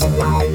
Wow.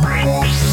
Música